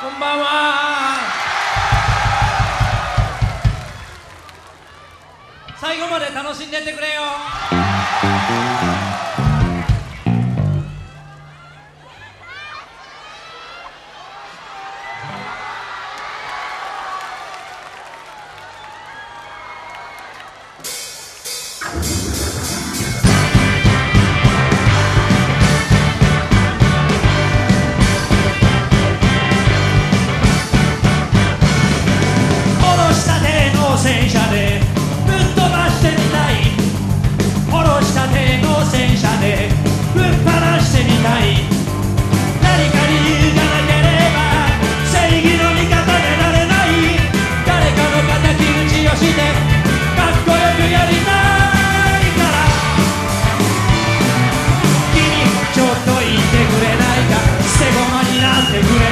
こんばんは。最後まで楽しんでってくれよ。戦車でぶっ放してみたい。何かに理由がなければ正義の味方でなれない。誰かの敵討ちをしてかっこよくやりたいから。君ちょっと言ってくれないか。捨て駒になってくれ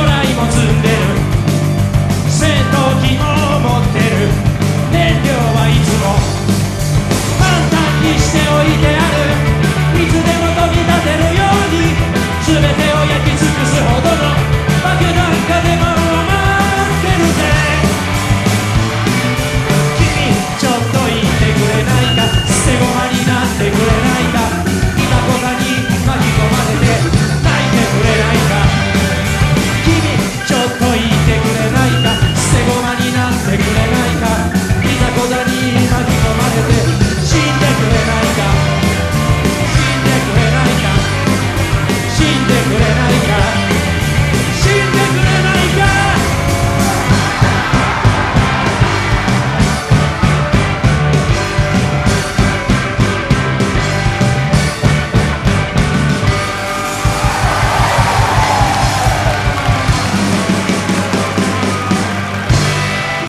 por.